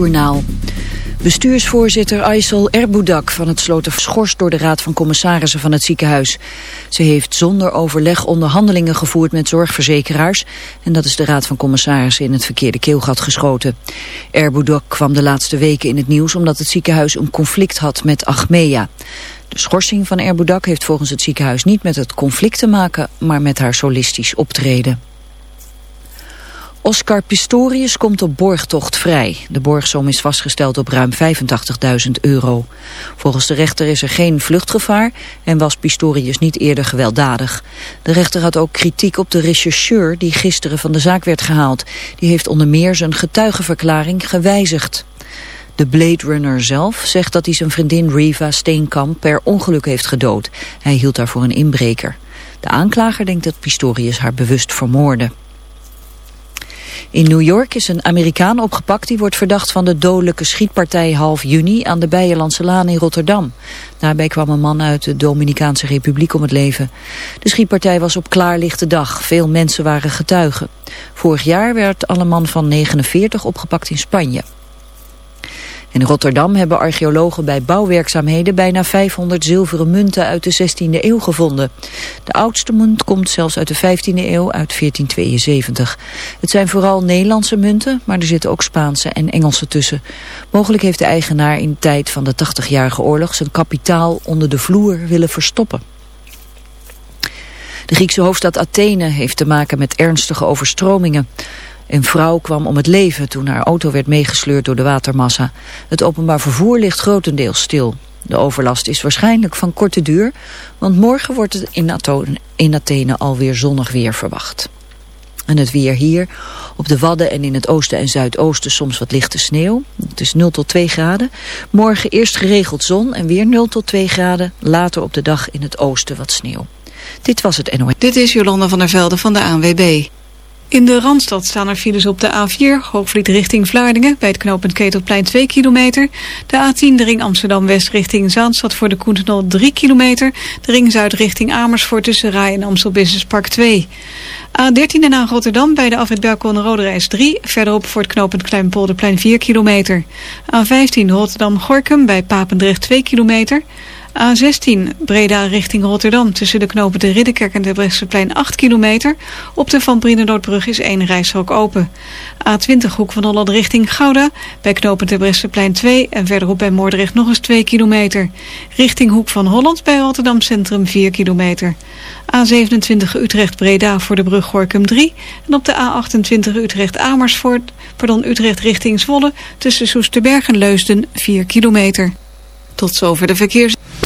Journaal. Bestuursvoorzitter Aysel Erboudak van het Sloten geschorst door de Raad van Commissarissen van het ziekenhuis. Ze heeft zonder overleg onderhandelingen gevoerd met zorgverzekeraars en dat is de Raad van Commissarissen in het verkeerde keelgat geschoten. Erboudak kwam de laatste weken in het nieuws omdat het ziekenhuis een conflict had met Achmea. De schorsing van Erboudak heeft volgens het ziekenhuis niet met het conflict te maken, maar met haar solistisch optreden. Oscar Pistorius komt op borgtocht vrij. De borgsom is vastgesteld op ruim 85.000 euro. Volgens de rechter is er geen vluchtgevaar en was Pistorius niet eerder gewelddadig. De rechter had ook kritiek op de rechercheur die gisteren van de zaak werd gehaald. Die heeft onder meer zijn getuigenverklaring gewijzigd. De Blade Runner zelf zegt dat hij zijn vriendin Riva Steenkamp per ongeluk heeft gedood. Hij hield haar voor een inbreker. De aanklager denkt dat Pistorius haar bewust vermoordde. In New York is een Amerikaan opgepakt die wordt verdacht van de dodelijke schietpartij half juni aan de Bijenlandse Laan in Rotterdam. Daarbij kwam een man uit de Dominicaanse Republiek om het leven. De schietpartij was op klaarlichte dag. Veel mensen waren getuigen. Vorig jaar werd al een man van 49 opgepakt in Spanje. In Rotterdam hebben archeologen bij bouwwerkzaamheden bijna 500 zilveren munten uit de 16e eeuw gevonden. De oudste munt komt zelfs uit de 15e eeuw, uit 1472. Het zijn vooral Nederlandse munten, maar er zitten ook Spaanse en Engelse tussen. Mogelijk heeft de eigenaar in de tijd van de 80-jarige oorlog zijn kapitaal onder de vloer willen verstoppen. De Griekse hoofdstad Athene heeft te maken met ernstige overstromingen. Een vrouw kwam om het leven toen haar auto werd meegesleurd door de watermassa. Het openbaar vervoer ligt grotendeels stil. De overlast is waarschijnlijk van korte duur, want morgen wordt het in, Athene, alweer zonnig weer verwacht. En het weer hier, op de Wadden en in het oosten en zuidoosten soms wat lichte sneeuw. Het is 0 tot 2 graden. Morgen eerst geregeld zon en weer 0 tot 2 graden. Later op de dag in het oosten wat sneeuw. Dit was het NOS. Dit is Jolanda van der Velde van de ANWB. In de Randstad staan er files op de A4, Hoogvliet richting Vlaardingen, bij het knooppunt Ketelplein 2 kilometer. De A10, de ring Amsterdam-West richting Zaanstad voor de Koentenol 3 kilometer. De ring Zuid richting Amersfoort tussen Rai en Amstel Business Park 2. A13 en aan Rotterdam bij de afrit Berkel Rode Reis 3. Verderop voor het knooppunt Kleinpolderplein 4 kilometer. A15 Rotterdam-Gorkum bij Papendrecht 2 kilometer. A16 Breda richting Rotterdam tussen de knopen de Ridderkerk en de Brechtseplein 8 kilometer. Op de Van Brienenoordbrug is één rijstrook open. A20 Hoek van Holland richting Gouda bij knopen de Brechtseplein 2 en verderop bij Moordrecht nog eens 2 kilometer. Richting Hoek van Holland bij Rotterdam Centrum 4 kilometer. A27 Utrecht Breda voor de brug Gorkum 3 en op de A28 Utrecht Amersfoort, pardon Utrecht richting Zwolle tussen Soesterberg en Leusden 4 kilometer. Tot zover de verkeers.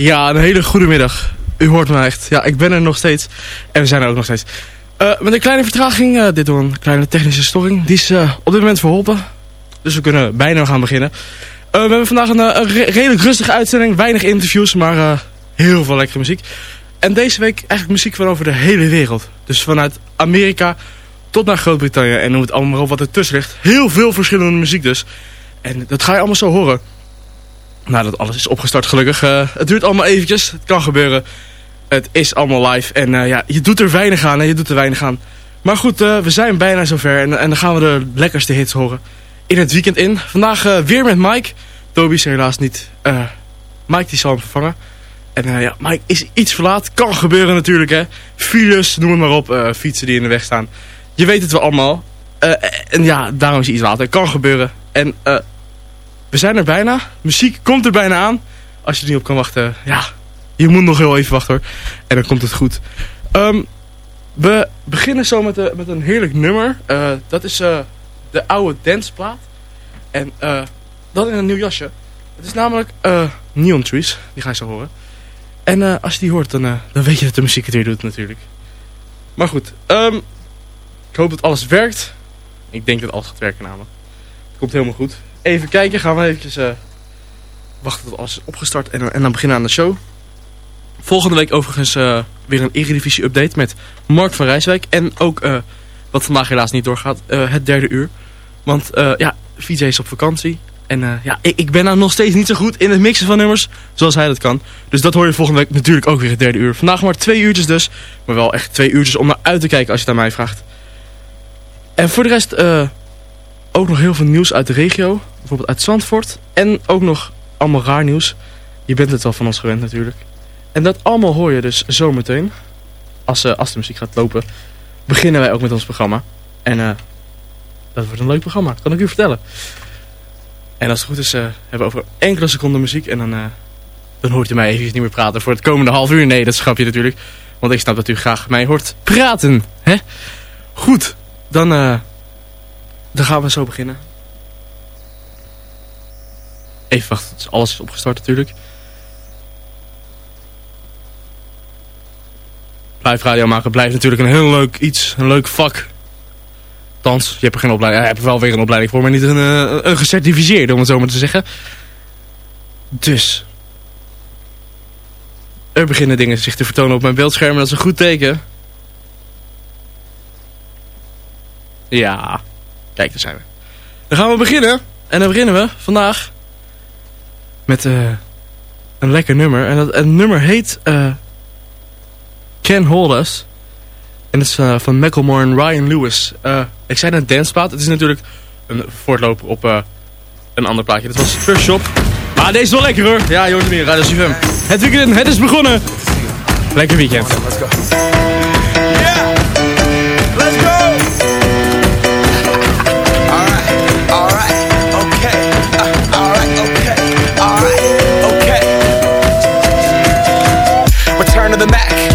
Ja, een hele goede middag. U hoort me echt. Ja, ik ben er nog steeds. En we zijn er ook nog steeds. Eh, met een kleine vertraging, eh, dit door een kleine technische storing. Die is eh, op dit moment verholpen. Dus we kunnen bijna gaan beginnen. we hebben vandaag een, een re- redelijk rustige uitzending. Weinig interviews, maar heel veel lekkere muziek. En deze week eigenlijk muziek van over de hele wereld. Dus vanuit Amerika tot naar Groot-Brittannië. En noem het allemaal op wat ertussen ligt. Heel veel verschillende muziek dus. En dat ga je allemaal zo horen. Nou, dat alles is opgestart gelukkig. Eh, het duurt allemaal eventjes. Het kan gebeuren. Het is allemaal live. En eh, ja, je doet er weinig aan. Hè? Je doet er weinig aan. Maar goed, eh, we zijn bijna zover. En, en dan gaan we de lekkerste hits horen. In het weekend in. Vandaag weer met Mike. Toby is helaas niet. Mike die zal hem vervangen. En ja, Mike is iets verlaat. Kan gebeuren natuurlijk hè. Files, noem het maar op. fietsen die in de weg staan. Je weet het wel allemaal. En ja, daarom is hij iets later. Kan gebeuren. En we zijn er bijna. Muziek komt er bijna aan. Als je er niet op kan wachten, ja, je moet nog heel even wachten hoor. En dan komt het goed. Ehm, we beginnen zo met, de, met een heerlijk nummer. Eh, dat is eh, de oude danceplaat. En eh, dat in een nieuw jasje. Het is namelijk eh, Neon Trees. Die ga je zo horen. En eh, als je die hoort, dan, eh, dan weet je dat de muziek het weer doet natuurlijk. Maar goed, ehm, ik hoop dat alles werkt. Ik denk dat alles gaat werken namelijk. Het komt helemaal goed. Even kijken, gaan we eventjes eh, wachten tot alles is opgestart en, en dan beginnen aan de show. Volgende week overigens eh, weer een Eredivisie update met Mark van Rijswijk. En ook, eh, wat vandaag helaas niet doorgaat, het derde uur. Want ja, VJ is op vakantie. En ja, ik, ik ben nou nog steeds niet zo goed in het mixen van nummers zoals hij dat kan. Dus dat hoor je volgende week natuurlijk ook weer het derde uur. Vandaag maar twee uurtjes dus. Maar wel echt twee uurtjes om naar uit te kijken als je het aan mij vraagt. En voor de rest ook nog heel veel nieuws uit de regio. Bijvoorbeeld uit Zandvoort. En ook nog allemaal raar nieuws. Je bent het wel van ons gewend natuurlijk. En dat allemaal hoor je dus zometeen. Als, eh, als de muziek gaat lopen, beginnen wij ook met ons programma. En eh, dat wordt een leuk programma, kan ik u vertellen. En als het goed is, eh, hebben we over enkele seconden muziek. En dan, dan hoort u mij even niet meer praten voor het komende half uur. Nee, dat schap je natuurlijk. Want ik snap dat u graag mij hoort praten. Hè? Goed, dan, dan gaan we zo beginnen. Even wachten, alles is opgestart natuurlijk. Live radio maken blijft natuurlijk een heel leuk iets, een leuk vak. Althans, je hebt er geen opleiding, ja, je hebt er wel weer een opleiding voor, maar niet een, eh, een gecertificeerde, om het zo maar te zeggen. Dus. Er beginnen dingen zich te vertonen op mijn beeldscherm, dat is een goed teken. Ja, kijk, daar zijn we. Dan gaan we beginnen. En dan beginnen we vandaag met eh, een lekker nummer. En dat het nummer heet eh Can Hold Us. En dat is eh, van Macklemore en Ryan Lewis. Eh, ik zei net danceplaat. Het is natuurlijk een voortloper op eh, een ander plaatje. Dat was First Shop. Maar deze is wel lekker hoor. Ja, jongens en heren, Radio CFM. Het weekend, het is begonnen. Lekker weekend. Let's go.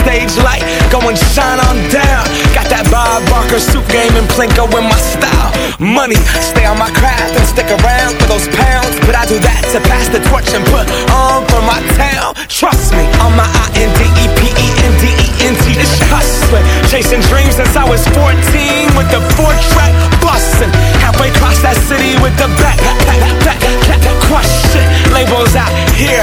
Stage light go and shine on down. Got that Bob Barker suit game and Plinko in my style. Money, stay on my craft and stick around for those pounds. But I do that to pass the torch and put on for my town. Trust me, on my I-N-D-E-P-E-N-D-E-N-T. It's hustling. Chasing dreams since I was 14 with the four track bustin'. Halfway across that city with the back, back, back, back, back, it. Labels out here,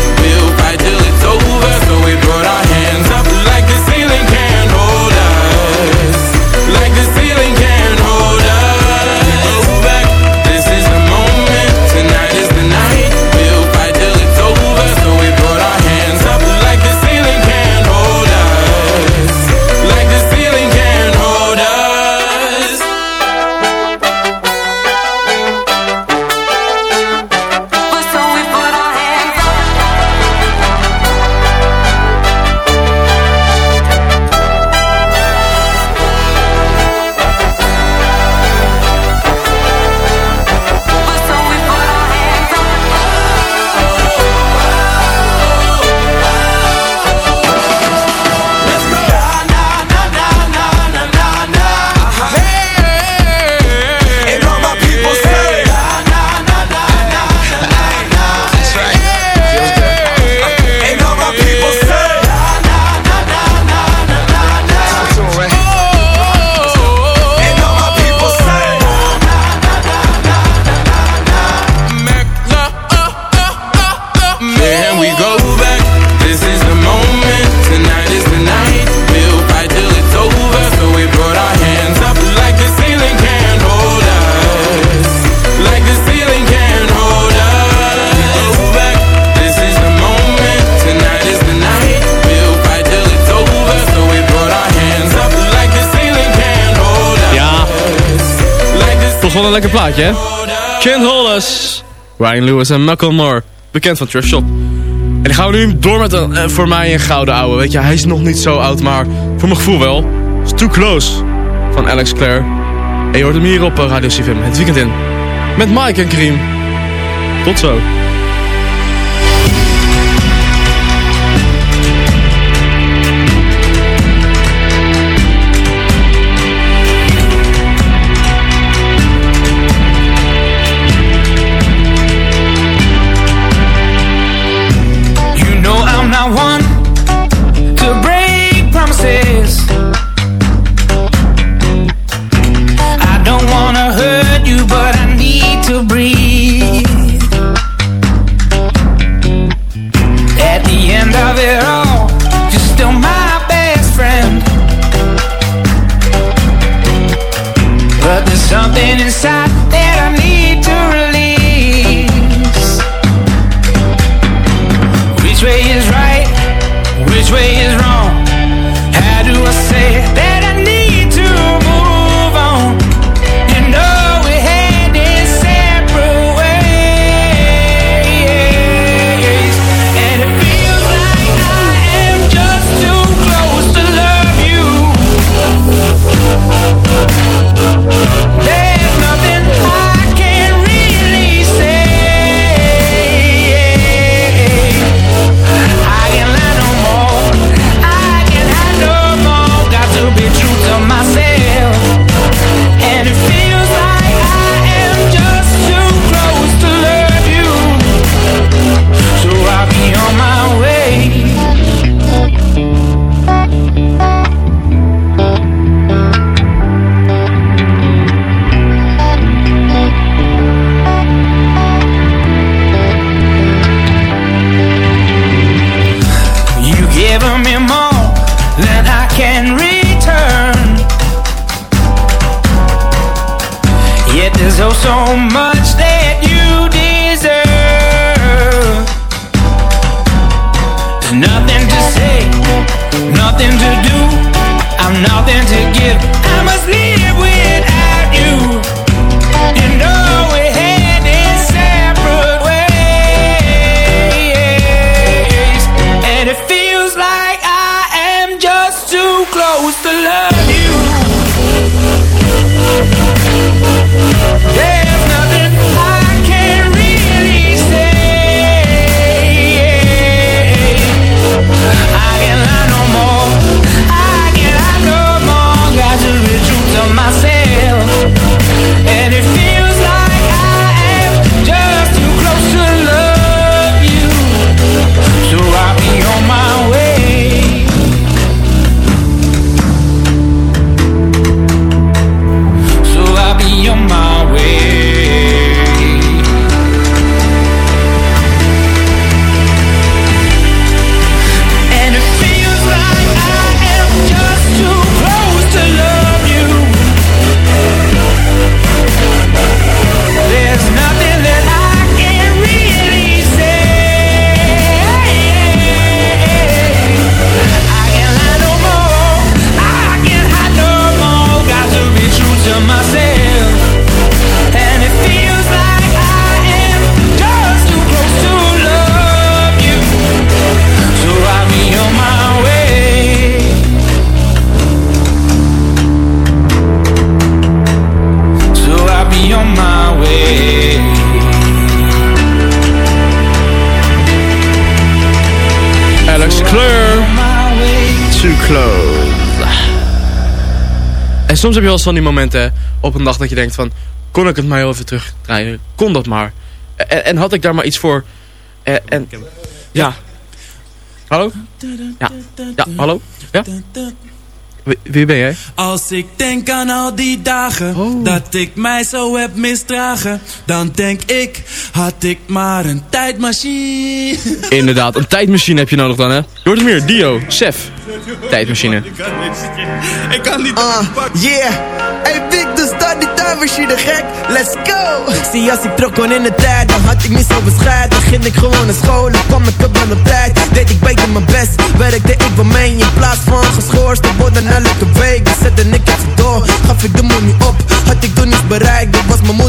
Kent Hollis, Ryan Lewis en Macklemore, bekend van Trash Shop. En dan gaan we nu door met een, eh, voor mij een gouden ouwe. Weet je, hij is nog niet zo oud, maar voor mijn gevoel wel. Too Close van Alex Clare. En je hoort hem hier op eh, Radio CFM het weekend in. Met Mike en Kareem. Tot zo. En soms heb je wel eens van die momenten op een dag dat je denkt van... Kon ik het maar heel even terugdraaien? Kon dat maar? En, en had ik daar maar iets voor? En, en ja. Hallo? Ja. Ja, hallo? Ja? Wie, wie ben jij? Als ik denk aan al die dagen Oh. dat ik mij zo heb misdragen, dan denk ik, had ik maar een tijdmachine. Inderdaad, een tijdmachine heb je nodig dan, hè? Je hoort hier, Dio, Sef. Tijdmachine. Ik kan niet. Ah, yeah. Hey, Vic, dus start die tijdmachine gek. Let's go. Zie, als ik terug kon in de tijd, dan had ik niet zo bescheid. Dan ging ik gewoon naar school en kwam ik op aan mijn tijd. Deed ik beter mijn best, werkte ik wel mee. In plaats van geschorst te worden elke week. Dan zette ik het door, gaf ik de money op. Had ik toen niets bereikt, dat was mijn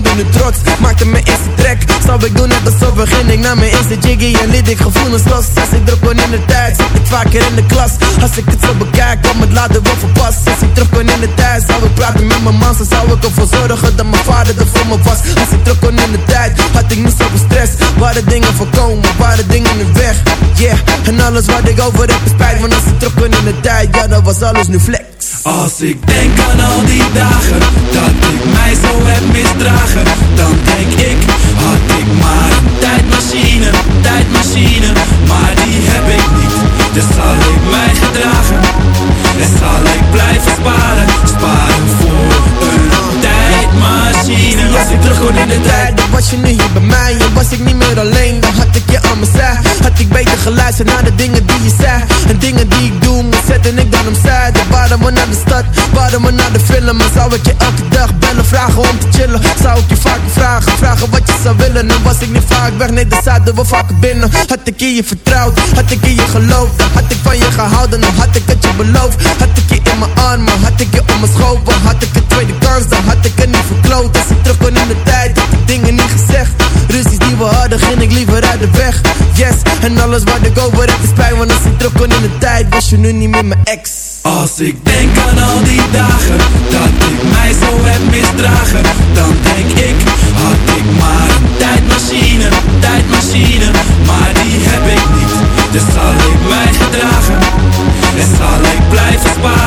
zou ik doen net alsof we ging ik naar mijn eerste jiggy En liet ik gevoelens los Als ik druk kon in de tijd Zat ik vaker in de klas Als ik het zo bekijk kwam het later wel verpast Als ik terug kon in de tijd Zou ik praten met mijn man. Zo zou ik ervoor zorgen dat mijn vader er voor me was. Als ik terug kon in de tijd Had ik niet zoveel stress. Waren dingen voorkomen Waren dingen nu weg. Yeah. En alles wat ik over heb spijt Want als ik terug kon in de tijd Ja dan was alles nu flex. Als ik denk aan al die dagen Dat ik mij zo heb misdragen Dan denk ik Had ik maar een tijdmachine Tijdmachine. Maar die heb ik niet Dus zal ik mij gedragen. En zal ik blijven sparen Sparen voor tijdmachine Als ik terug in de tijd, dan was je nu hier bij mij En was ik niet meer alleen, dan had ik je aan mijn zij. Had ik beter geluisterd naar de dingen die je zei. En dingen die ik doe, zetten ik dan opzij Dan waren we naar de stad, waren we naar de film? En zou ik je elke dag bellen, vragen om te chillen? Zou ik je vaker vragen, vragen wat je zou willen? En was ik niet vaak weg, nee dan zaten we vaker binnen. Had ik in je vertrouwd, had ik in je geloofd? Dan had ik van je gehouden, dan had ik het je beloofd. Had ik je in mijn armen, had ik je om mijn Had ik een tweede kans, dan had ik het niet verkloot Als ik terug kon in de tijd, had ik dingen niet gezegd. Ruzies die we hadden, ging ik liever uit de weg. Yes, en alles wat ik over heb is pijn Want als ik terug kon in de tijd, was je nu niet meer mijn ex. Als ik denk aan al die dagen Dat ik mij zo heb misdragen Dan denk ik Had ik maar een tijdmachine Tijdmachine. Maar die heb ik niet Dus zal ik mij gedragen. En zal ik blijven Sparen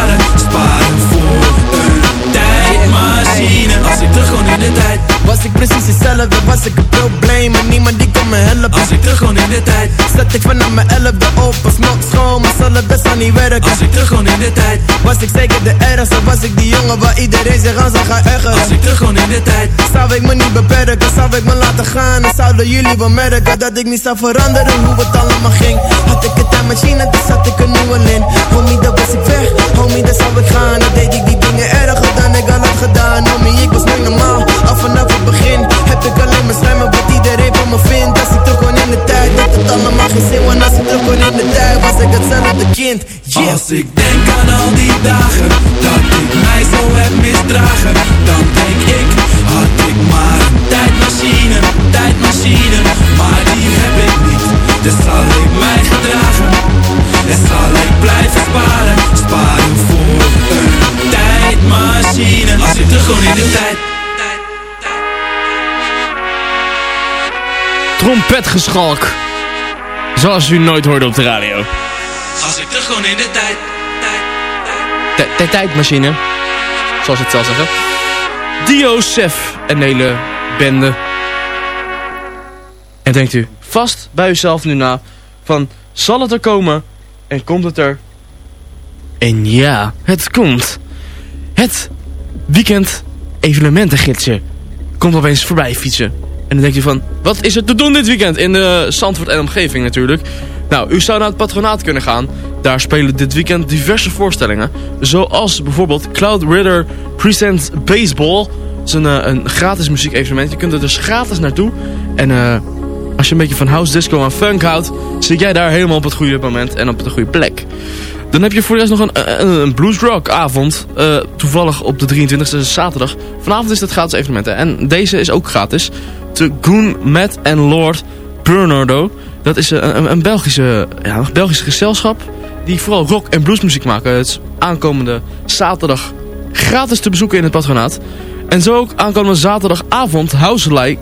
Als ik terug kon in de tijd Was ik precies hetzelfde, was ik een probleem En niemand die kon me helpen. Als ik terug kon in de tijd Zet ik vanaf mijn elfde op als nog schoon Maar zal het best wel niet werken. Als ik terug kon in de tijd Was ik zeker de ergste, was ik die jongen waar iedereen zich aan zou gaan ergeren. Als ik terug kon in de tijd Zou ik me niet beperken, zou ik me laten gaan? En zouden jullie wel merken dat ik niet zou veranderen? Hoe het allemaal ging Had ik een tijdmachine, dan zat ik een nieuwe lin Homie, dat was ik weg, homie, dat zou ik gaan. Dan deed ik die dingen erger dan ik al had gedaan. Homie, ik was nooit normaal, al vanaf het begin Heb ik alleen maar slijmen wat iedereen van me vindt. Als ik terug kon in de tijd, dat het allemaal geen zin Want als ik terug kon in de tijd, was ik hetzelfde kind. Yeah. Als ik denk aan al die dagen Dat ik mij zo heb misdragen Dan denk ik Had ik maar een tijdmachine Tijdmachine. Maar die heb ik niet Dus zal ik mij gedragen. En zal ik blijven sparen Sparen voor een tijdmachine. Als ik terug kon in de tijd Trompetgeschalk. Zoals u nooit hoorde op de radio. Als ik terug kon in de tijd De, de tijdmachine. Zoals het zelf zeggen. Dio, Sef en de hele bende. En denkt u vast bij uzelf nu na. Van, zal het er komen? En komt het er? En ja, het komt. Het weekend evenementengidsje komt opeens voorbij fietsen. En dan denkt u van, wat is er te doen dit weekend in de Zandvoort en omgeving natuurlijk. Nou, u zou naar het patronaat kunnen gaan. Daar spelen dit weekend diverse voorstellingen. Zoals bijvoorbeeld Cloud Rider Presents Baseball. Dat is een, eh, een gratis muziekevenement. Je kunt er dus gratis naartoe. En eh, als je een beetje van house disco en funk houdt... zit jij daar helemaal op het goede moment en op de goede plek. Dan heb je voor nog een, een, een bluesrock avond. eh, toevallig op de 23e zaterdag. Vanavond is het gratis evenement. hè. En deze is ook gratis. De Goon, Matt en Lord Bernardo. Dat is een, een, een Belgische, ja, een Belgisch gezelschap. Die vooral rock en bluesmuziek maken. Het is aankomende zaterdag gratis te bezoeken in het patronaat. En zo ook aankomende zaterdagavond huiselijk,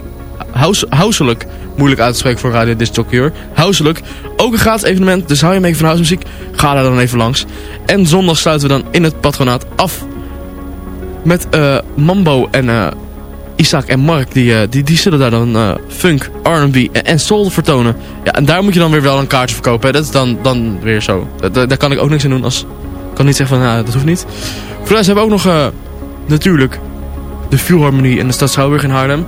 huis, huiselijk moeilijk uit te spreken voor Radio Disc Jockey hoor. Huiselijk, ook een gratis evenement. Dus hou je mee van huismuziek, ga daar dan even langs. En zondag sluiten we dan in het patronaat af met eh, Mambo en eh, Isaac en Mark. Die, eh, die, die zullen daar dan eh, funk, R&B en, soul vertonen. Ja, en daar moet je dan weer wel een kaartje verkopen. Hè. Dat is dan, dan weer zo. Daar kan ik ook niks aan doen. Als, ik kan niet zeggen van, nou, dat hoeft niet. Voor de hebben we ook nog eh, natuurlijk de Philharmonie in de stad Schouwburg in Haarlem.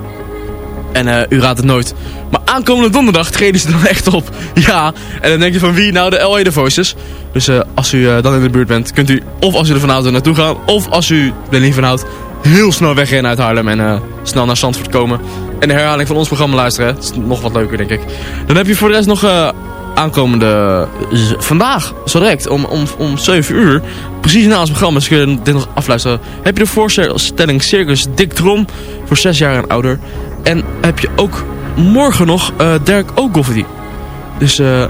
En u raadt het nooit. Maar aankomende donderdag treden ze dan echt op. Ja, en dan denk je van wie? Nou, de LA Voices. Dus als u dan in de buurt bent, kunt u of als u er vanavond naartoe gaan... of als u er niet van houdt, heel snel wegrennen uit Haarlem... en eh, snel naar Zandvoort komen. En de herhaling van ons programma luisteren. Dat is nog wat leuker, denk ik. Dan heb je voor de rest nog eh, aankomende... vandaag, zo direct, om, om, om 7 uur... precies na ons programma, dus je dit nog afluisteren... heb je de voorstelling Circus Dick Trom... voor 6 jaar en ouder... En heb je ook morgen nog eh Derek Ogilvie. Dus eh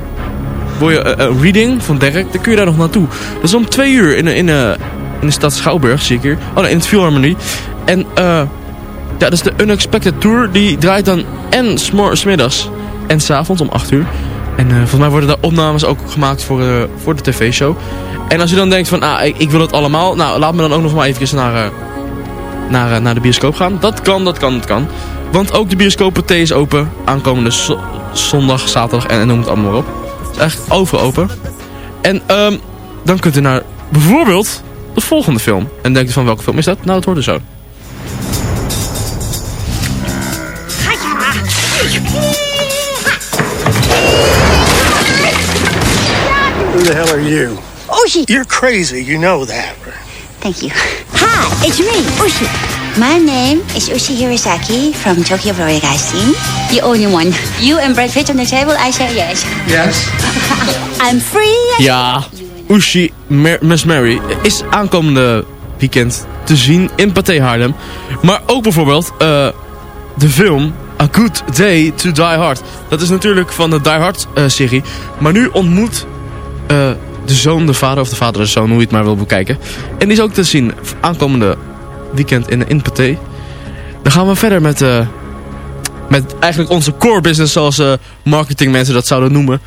wil je een reading van Derek, dan kun je daar nog naartoe. Dat is om twee uur in, in, in, de stad Schouwburg, zie ik hier. Oh nee, in het Philharmonie. En eh ja, dat is de Unexpected Tour. Die draait dan en smiddags en s'avonds om 8 uur. En eh, volgens mij worden daar opnames ook gemaakt voor, eh, voor de tv-show. En als je dan denkt van, ah, ik, wil het allemaal. Nou, laat me dan ook nog maar even naar, eh, naar, naar de bioscoop gaan. Dat kan, dat kan, dat kan. Want ook de bioscoop T is open. Aankomende zo- zondag, zaterdag en, en noem het allemaal maar op. Het is echt overal open. En ehm, dan kunt u naar bijvoorbeeld de volgende film. En denkt u van welke film is dat? Nou, het hoort er zo. Who the hell are you? Oshi. You're crazy. You know that. Thank you. Hi, it's me, Ushi. My name is Ushi Hirosaki from Tokyo Broadcasting. The only one. You and Brad Pitt on the table, I say yes. Yes. I'm free. Ja, Ushi Mary is aankomende weekend te zien in Pathé Haarlem. Maar ook bijvoorbeeld eh, de film A Good Day to Die Hard. Dat is natuurlijk van de Die Hard eh, serie. Maar nu ontmoet eh, de zoon de vader, of de vader de zoon, hoe je het maar wil bekijken. En die is ook te zien aankomende weekend in, in Pathé. Dan gaan we verder met, met eigenlijk onze core business, zoals marketingmensen dat zouden noemen.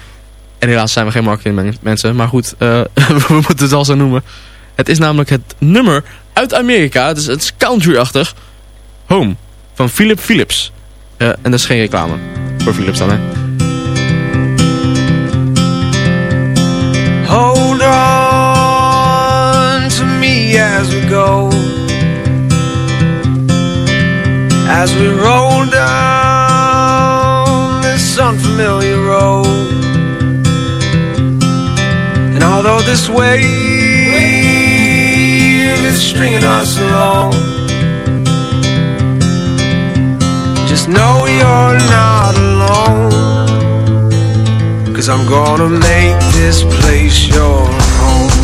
En helaas zijn we geen marketingmensen, maar goed, eh, we moeten het wel zo noemen. Het is namelijk het nummer uit Amerika, is, het is country-achtig, Home, van Philip Phillips. Eh, en dat is geen reclame, voor Philips dan hè. Hold on to me as we go. As we roll down this unfamiliar this wave is stringing us along, just know you're not alone. Cause I'm gonna make this place your home.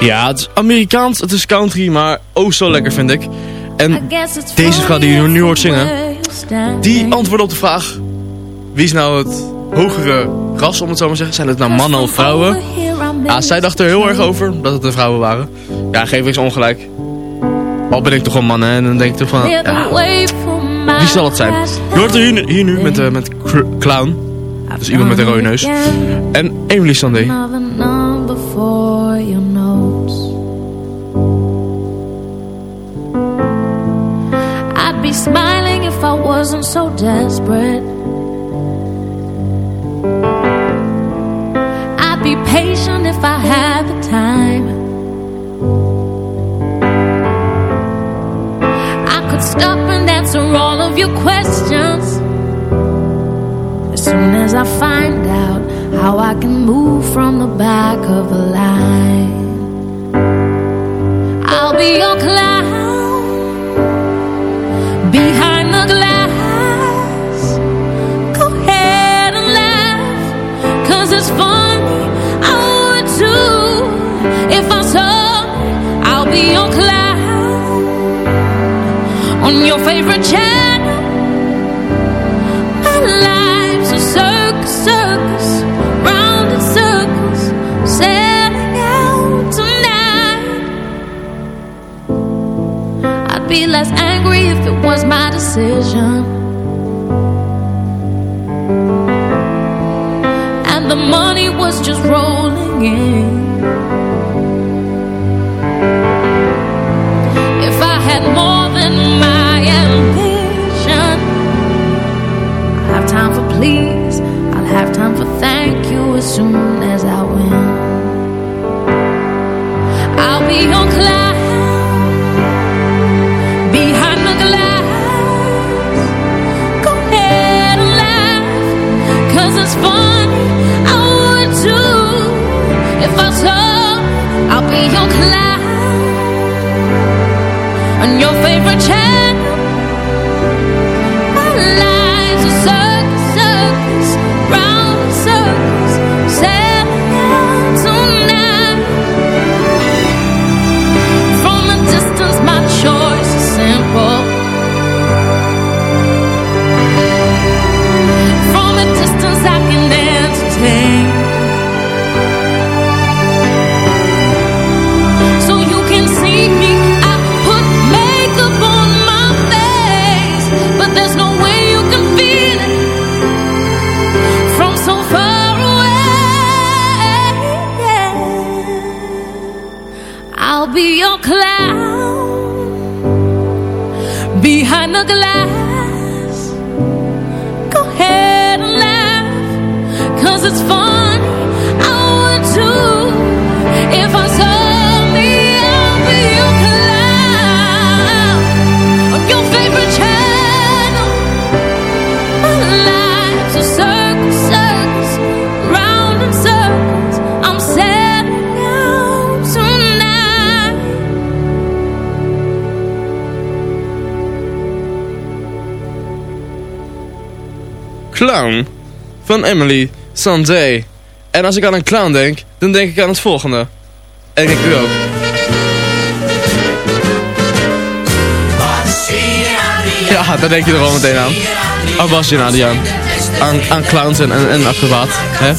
Ja, het is Amerikaans, het is country, maar oh zo lekker vind ik. En deze vrouw die je nu hoort zingen, die antwoordt op de vraag... Wie is nou het hogere ras, om het zo maar te zeggen? Zijn het nou mannen of vrouwen? Ja, zij dacht er heel erg over dat het de vrouwen waren. Ja, geef ik ze ongelijk. Al ben ik toch een man, hè? En dan denk ik toch van... Ja, wie zal het zijn? Je hoort er hier, hier nu met, uh, met Clown. Dus iemand met een rode neus. En Emily Sandé. Another number smiling if I wasn't so desperate. I'd be patient if I had the time. I could stop and answer all of your questions. As soon as I find out how I can move from the back of the line, I'll be your clown your favorite channel. My life's a circus, circus, round in circles, setting out tonight. I'd be less angry if it was my decision. And the money was just rolling in. If I had more the only van Emily Sandé. En als ik aan een clown denk, dan denk ik aan het volgende. En ik u ook. Ja, daar denk je er al meteen aan. Basje en Adriaan. Aan, aan clowns en, en, en acrobaat. Hè?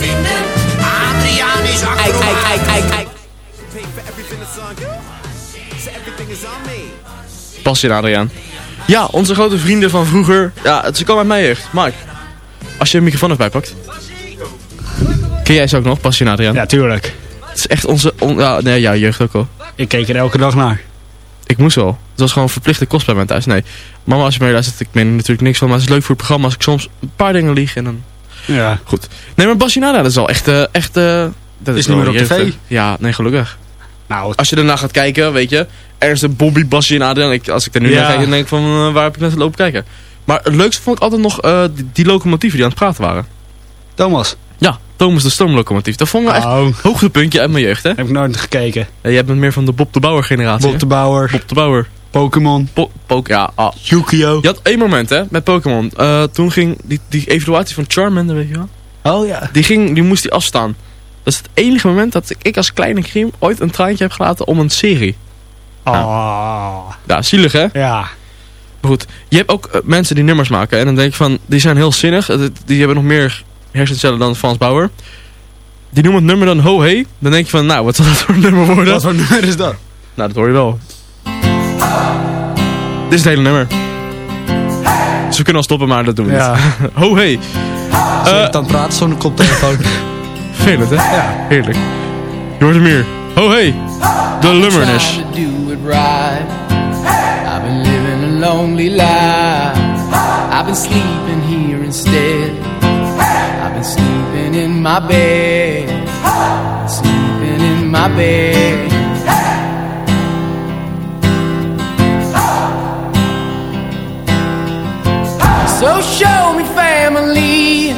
Basje Adriaan. Ja, onze grote vrienden van vroeger. Ja, ze komen uit mijn jeugd. Mark, als je een microfoon erbij pakt. Ken jij ze ook nog, Basje en Adriaan? Ja, tuurlijk. Het is echt onze... on- ja, nee, jouw jeugd ook al. Ik keek er elke dag naar. Ik moest wel. Het was gewoon verplichte kost bij mij thuis. Nee, mama als je mee luistert, ik meen er natuurlijk niks van. Maar het is leuk voor het programma als ik soms een paar dingen lieg en dan... Ja. Goed. Nee, maar Bassinada, dat is al echt... eh, echt eh, dat Is wel niet meer op jeugd, tv? hè. Ja, nee, gelukkig. Nou, Als je daarna gaat kijken, weet je... Er is de Bobby, Basje en. Ik, als ik er nu Ja. naar kijk, dan denk ik van... eh, waar heb ik net lopen kijken? Maar het leukste vond ik altijd nog eh, die, die locomotieven die aan het praten waren. Thomas. Ja, Thomas de stoomlocomotief. Dat vond ik wel Oh. echt hoogtepuntje uit mijn jeugd, hè? Heb ik nooit gekeken. Ja, jij bent meer van de Bob de Bauer generatie. Bob de Bauer. Bob de Bauer. Pokémon. Po ja, ah. Yu-Gi-Oh! Je had één moment, hè, met Pokémon. Eh, toen ging die, die evaluatie van Charmander, weet je wel? Oh ja. Die, ging, die moest die afstaan. Dat is het enige moment dat ik, als kleine crime ooit een traantje heb gelaten om een serie. Oh. Ja, zielig hè? Ja. Maar goed, je hebt ook eh, mensen die nummers maken. En dan denk ik van, die zijn heel zinnig. Die hebben nog meer hersencellen dan Frans Bauer. Die noemen het nummer dan Ho Hey. Dan denk je van, nou, wat zal dat voor een nummer worden? Wat voor nummer is dat? Nou, dat hoor je wel. Dit is het hele nummer. Dus we kunnen al stoppen, maar dat doen we Ja. niet. Ho Hey. Als Eh, ik dan praat zo'n koptelefoon. Vervelend, hè? Ja. Heerlijk. Je hoort hem hier. Ho Hey. De Lummerness. Lonely life. I've been sleeping here instead. I've been sleeping in my bed. Sleeping in my bed. So show me family,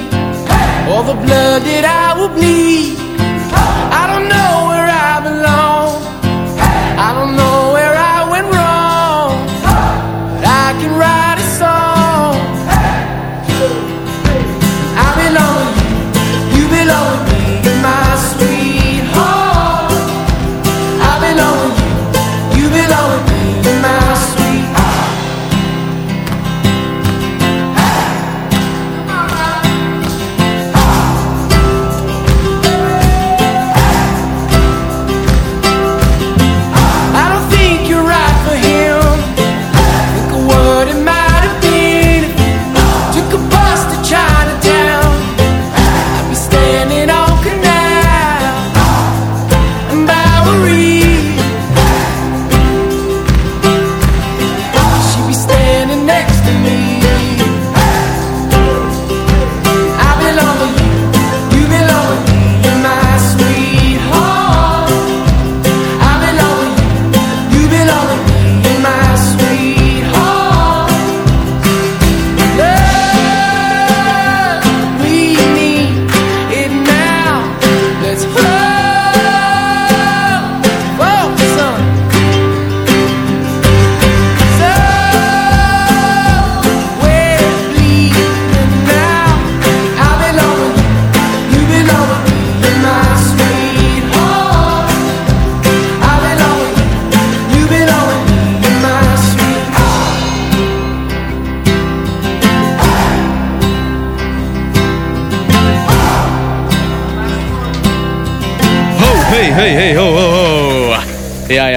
all the blood that I will bleed. I don't know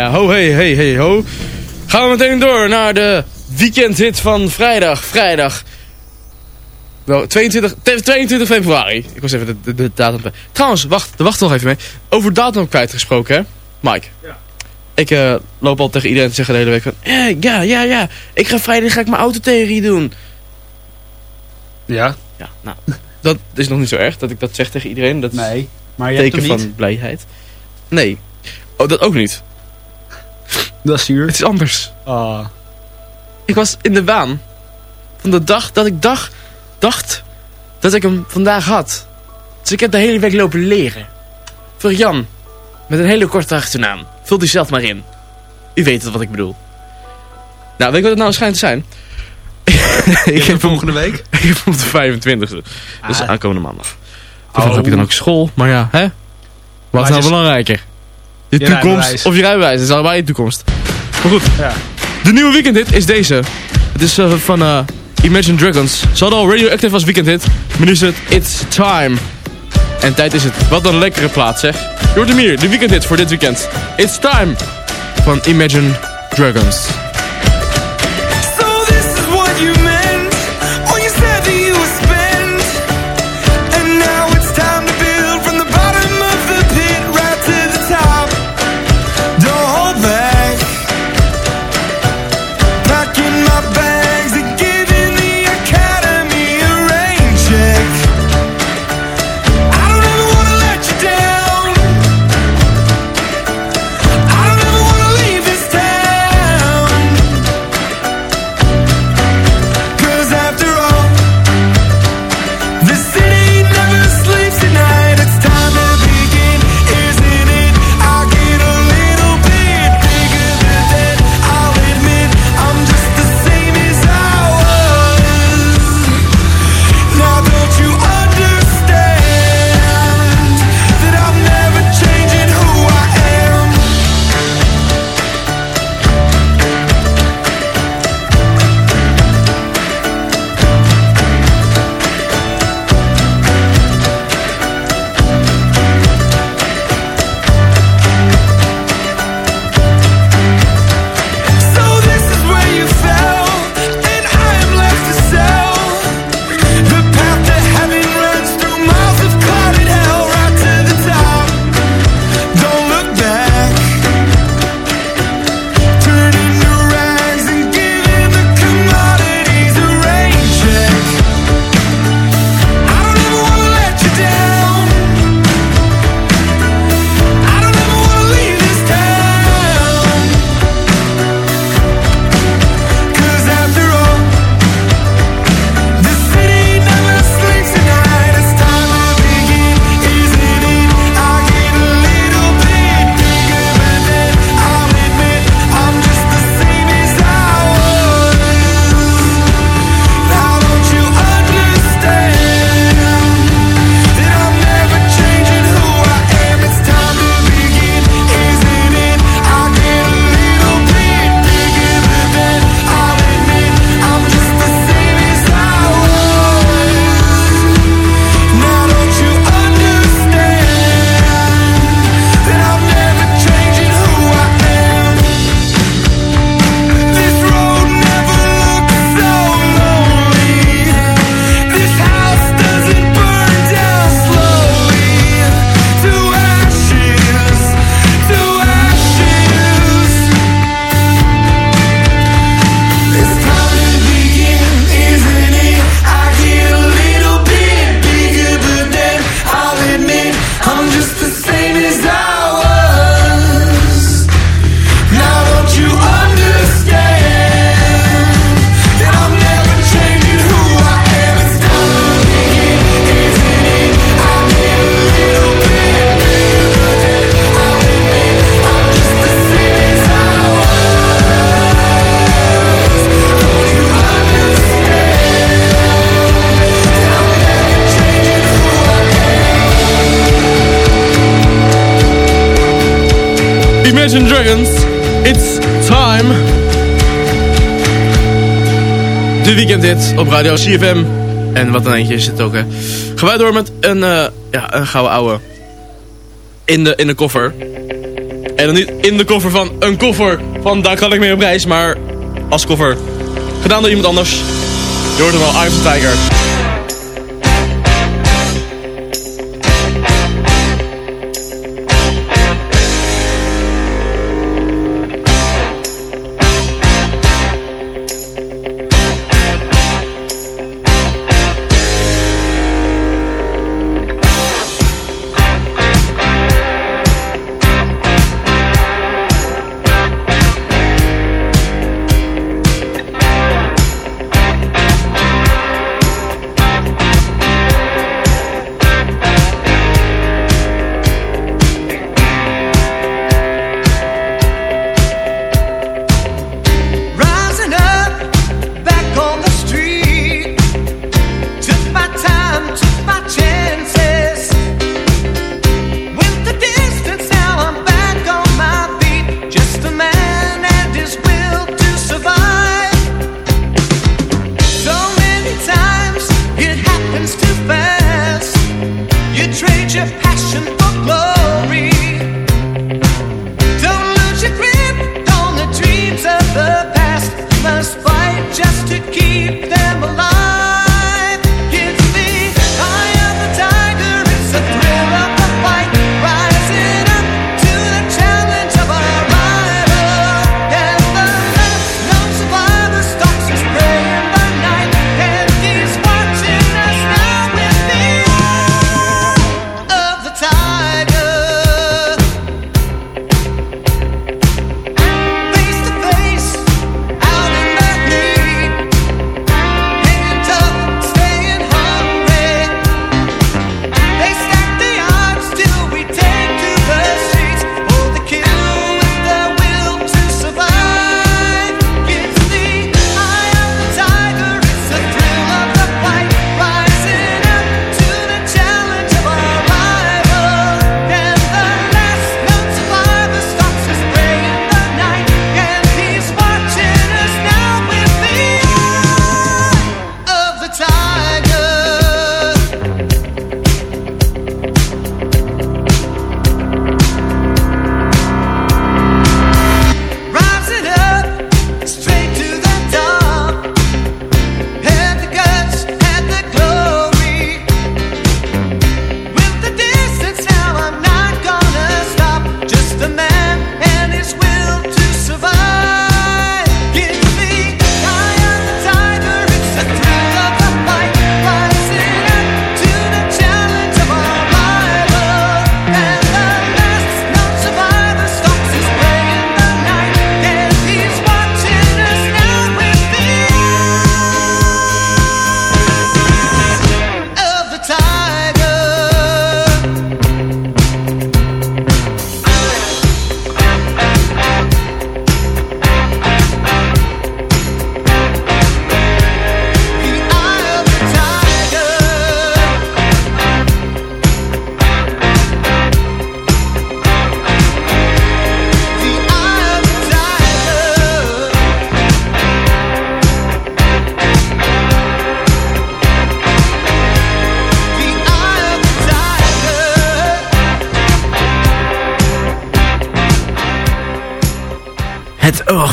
Ja, ja, ho, hey, hey, hey, ho. Gaan we meteen door naar de weekendhit van vrijdag. Vrijdag. Wel, 22, te- 22 februari. Ik was even de, de, de datum. Trouwens, wacht, wacht nog even mee. Over datum kwijt gesproken, hè? Mike. Ja. Ik eh, loop al tegen iedereen te zeggen de hele week van... Eh, ja, ja, ja. Ik ga vrijdag ga ik mijn autotheorie doen. Ja? Ja, nou. Dat is nog niet zo erg dat ik dat zeg tegen iedereen. Dat Nee, maar je hebt teken van niet. blijheid. Nee. Oh, dat ook niet. Dat is zuur. Het is anders. Ah. Ik was in de waan van de dag dat ik dag, dacht dat ik hem vandaag had. Dus ik heb de hele week lopen leren. Voor Jan, met een hele korte achternaam. Vult u zelf maar in. U weet het wat ik bedoel. Nou, weet je wat het nou schijnt te zijn? ik heb volgende week? Ik heb hem op de 25e. Dus Ah. aankomende maandag. Oh. heb ik dan ook school. Maar ja, hè? Wat is nou belangrijker? Je, Je toekomst rijbewijs. of je rijbewijs. Dat is allebei je toekomst. Maar goed. Ja. De nieuwe weekendhit is deze. Het is eh, van eh, Imagine Dragons. Ze hadden al Radioactive als weekendhit. Maar nu is het It's Time. En tijd is het. Wat een lekkere plaat zeg. Je hoort hem hier. De weekendhit voor dit weekend. It's Time. Van Imagine Dragons. Op radio CFM. En wat een eentje is het ook, hè. Gaan wij door met een, eh, ja, een gouden ouwe. In de, in de koffer. En dan niet in de koffer van een koffer. Van daar kan ik mee op reis, maar als koffer. Gedaan door iemand anders. Eye of the Tiger.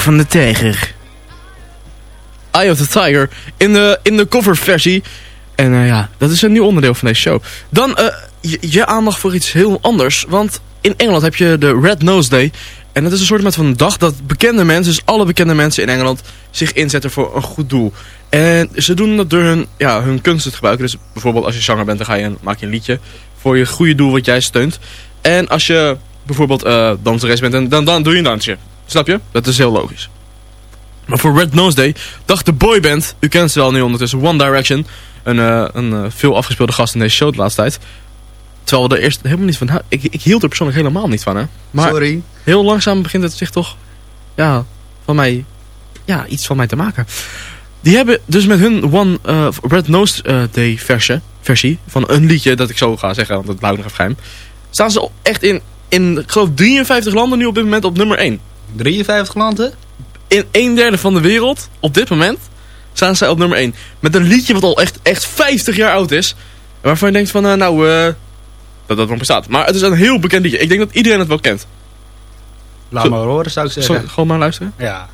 Van de tijger. Eye of the Tiger in de, in de coverversie. En eh, ja, dat is een nieuw onderdeel van deze show. Dan eh, je, aandacht voor iets heel anders. Want in Engeland heb je de Red Nose Day. En dat is een soort van een dag dat bekende mensen, dus alle bekende mensen in Engeland, zich inzetten voor een goed doel. En ze doen dat door hun, ja, hun kunsten te gebruiken. Dus bijvoorbeeld als je zanger bent, dan ga je en maak je een liedje voor je goede doel wat jij steunt. En als je bijvoorbeeld eh danseres bent, dan, dan, dan doe je een dansje. Snap je? Dat is heel logisch. Maar voor Red Nose Day dacht de boyband, u kent ze wel nu ondertussen, One Direction. Een, eh, een eh, veel afgespeelde gast in deze show de laatste tijd. Terwijl we er eerst helemaal niet van... Ik, ik hield er persoonlijk helemaal niet van, hè. Maar Sorry. heel langzaam begint het zich toch... Ja, van mij... Ja, iets van mij te maken. Die hebben dus met hun One eh, Red Nose Day versie, versie... van een liedje dat ik zo ga zeggen, want dat hou ik nog even geheim... staan ze echt in, in, ik geloof 53 landen nu op dit moment op nummer 1. 53 landen? In een derde van de wereld, op dit moment, staan zij op nummer 1. Met een liedje wat al echt, echt 50 jaar oud is. Waarvan je denkt van, eh, nou, eh, dat dat nog bestaat. Maar het is een heel bekend liedje. Ik denk dat iedereen het wel kent. Laat Zo- maar horen, zou ik zeggen. Zo, gewoon maar luisteren. Ja.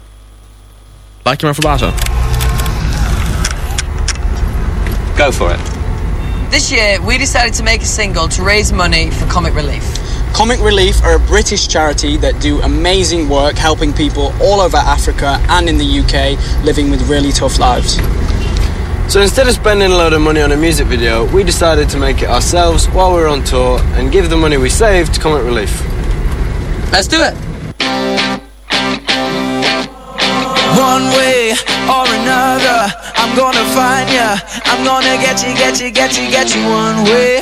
Laat je maar verbazen. Go for it. This year, we decided to make a single to raise money for Comic Relief. Comic Relief are a British charity that do amazing work helping people all over Africa and in the UK living with really tough lives. So instead of spending a load of money on a music video, we decided to make it ourselves while we were on tour and give the money we saved to Comic Relief. Let's do it. One way or another, I'm gonna find ya. I'm gonna get you, get you, get you, get you. One way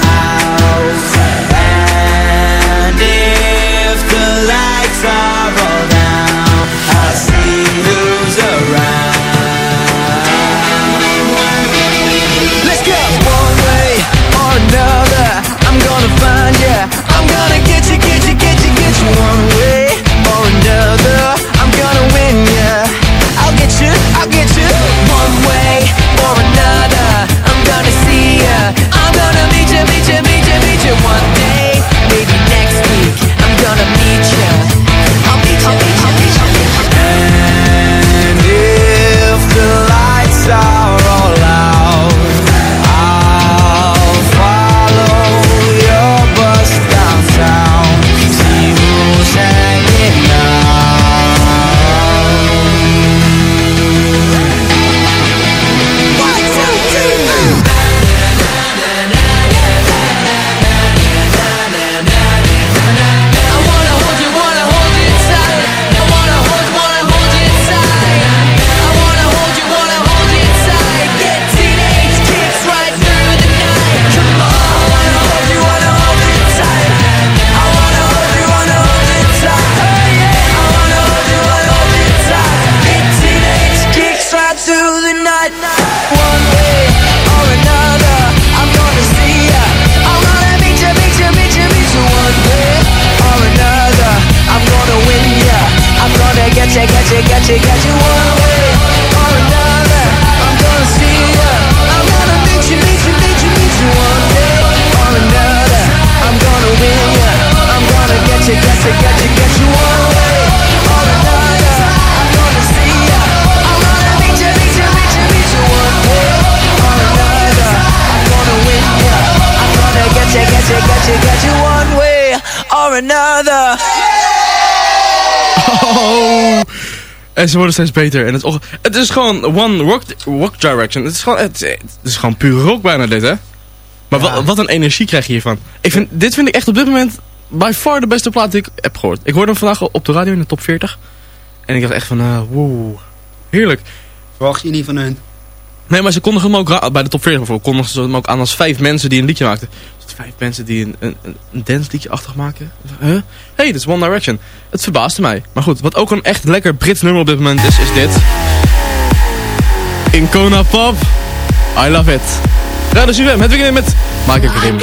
One way or another, I'm gonna win ya. I'll get you, I'll get you. One way or another, I'm gonna see ya. I'm gonna meet you, meet you, meet you, meet you. One day, maybe next week, I'm gonna meet ya. I'll meet meet you, meet you. En ze worden steeds beter. En het, het is gewoon one rock, rock direction. Het is gewoon, het, het is gewoon puur rock bijna dit, hè? Maar wat, wat een energie krijg je hiervan. Ik vind, dit vind ik echt op dit moment by far de beste plaat die ik heb gehoord. Ik hoorde hem vandaag op de radio in de top 40. En ik dacht echt van, eh wow, heerlijk. Verwacht je niet van hun? Nee, maar ze kondigen hem ook bij de top 40 bijvoorbeeld. Kondigen ze hem ook aan als vijf mensen die een liedje maakten. Vijf mensen die een, een, een- liedje achtig maken. Huh? hey, dit is One Direction. Het verbaasde mij. Maar goed, wat ook een echt lekker Brits nummer op dit moment is, is dit. Incona Pop. I love it. Radio CFM, het weekend met Michael Grim.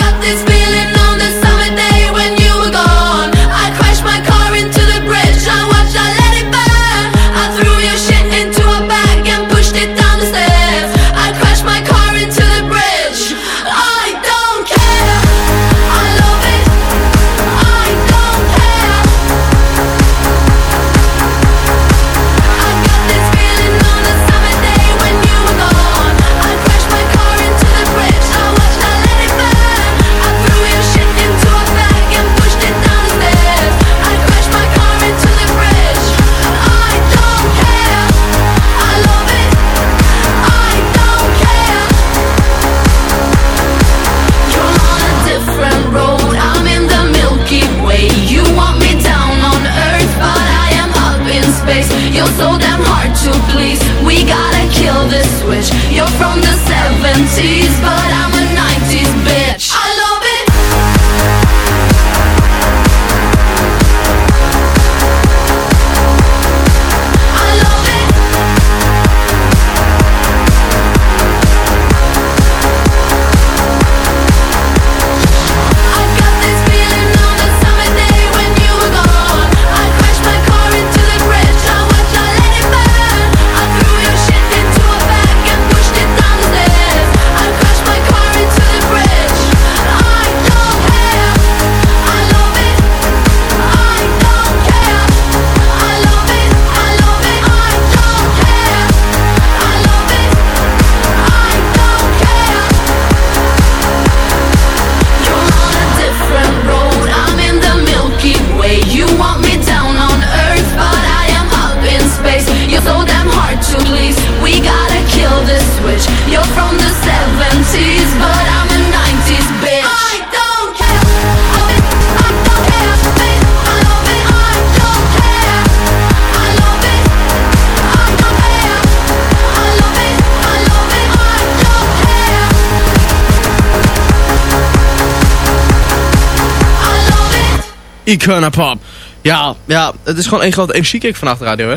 Pop. Ja, ja, het is gewoon één grote energiekick vanaf de radio, hè.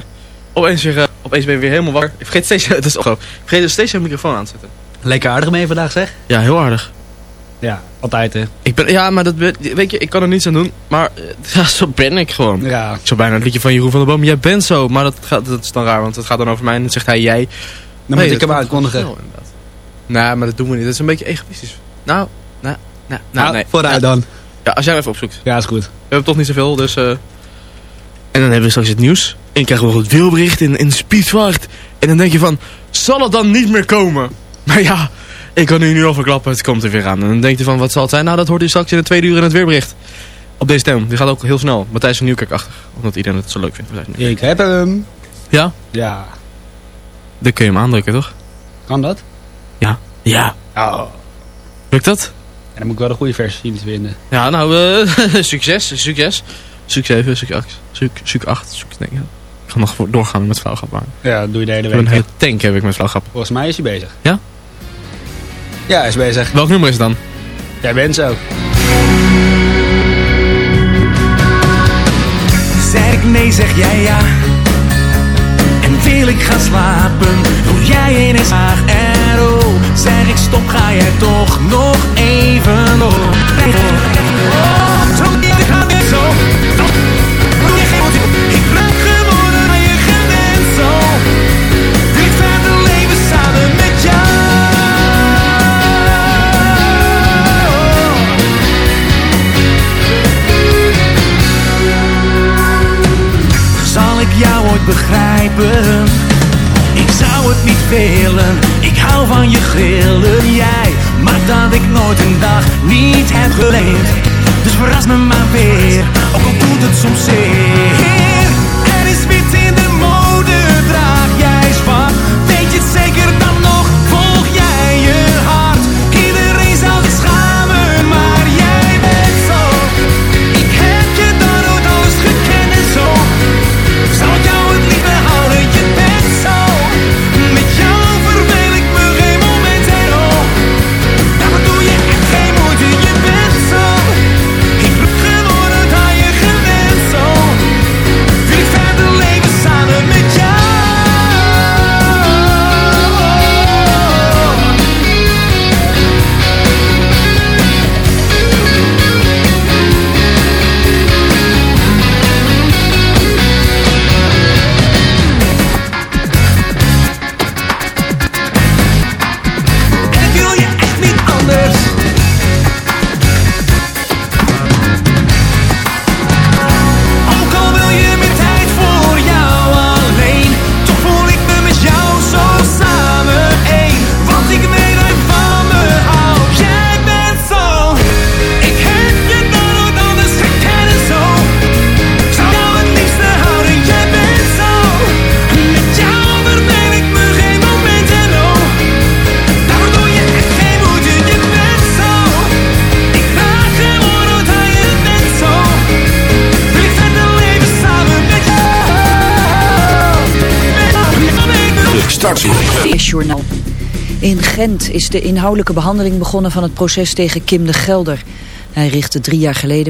Opeens, weer, eh, opeens ben je weer helemaal wakker. Ik vergeet steeds, het is. Ik vergeet dus steeds een microfoon aan te zetten. Lekker aardig mee vandaag zeg. Ja, heel aardig. Ja, altijd hè. Ik ben, ja, maar dat, weet je, ik kan er niets aan doen. Maar eh, ja, zo ben ik gewoon. Ja. Zo bijna het liedje van Jeroen van der Boom. Jij bent zo. Maar dat, gaat, dat is dan raar, want het gaat dan over mij. En dan zegt hij jij. Dan Nee, moet ik hem aankondigen. snel, inderdaad. Nee, maar dat doen we niet. Dat is een beetje egoïstisch. Nou, nou, nou, nou Nou, nee. vooruit dan. Ja, als jij hem even opzoekt. Ja, is goed. We hebben toch niet zoveel, dus... eh En dan hebben we straks het nieuws. En dan krijgen we nog het wielbericht in, in. En dan denk je van, zal het dan niet meer komen? Maar ja, ik kan nu nu al verklappen, het komt er weer aan. En dan denk je van, wat zal het zijn? Nou, dat hoort u straks in de tweede uur in het weerbericht. Op deze stem. Die gaat ook heel snel. Matthijs van Nieuwkerk-achtig. Omdat iedereen het zo leuk vindt. We zijn- Ik heb hem. Ja? Ja. Dan kun je hem aandrukken, toch? Kan dat? Ja. Ja. Oh. Lukt dat? En dan moet ik wel de goede versie zien te vinden. Ja, nou, eh, succes, succes. Suc 7, suc 8, suc, suc 8, suc, nee, ja. Ik ga nog doorgaan met vrouwgrap maken. Ja, dat doe je de hele week. een hele tank heb ik met vrouwgrap. Volgens mij is hij bezig. Ja? Ja, hij is bezig. Welk nummer is het dan? Jij bent zo. Zeg ik nee, zeg jij ja. En wil ik gaan slapen, doe jij ineens vraag en oh. Zeg ik stop, ga jij toch nog even door. Oh, zo, ik ga weer zo. Doe je geen moeite, ik raak geworden aan je gewend zo. Ik verder leven samen met jou. Zal ik jou ooit begrijpen? Ik zou het niet ik van je grillen Jij maakt dat ik nooit een dag niet heb geleefd. Dus verras me maar weer, ook al doet het soms zeer is de inhoudelijke behandeling begonnen van het proces tegen Kim de Gelder. Hij richtte drie jaar geleden